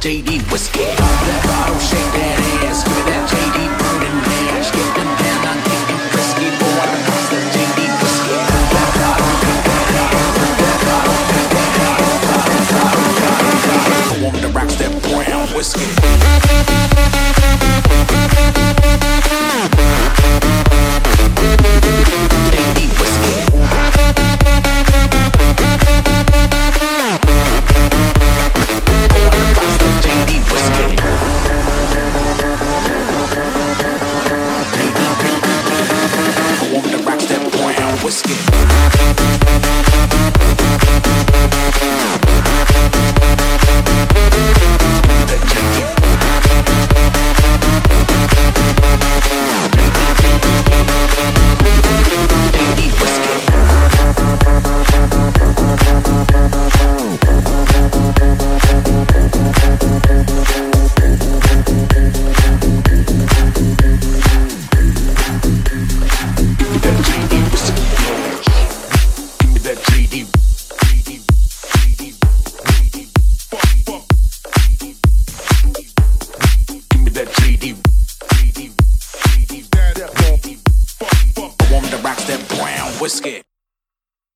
JD whiskey. Pop that bottle, shake that ass. Give me that JD burning hands. Get them down, I'm you frisky, Boy, I the JD whiskey. Pop that bottle, that that bottle, that that bottle, that the rocks that brown whiskey. skin. Whiskey.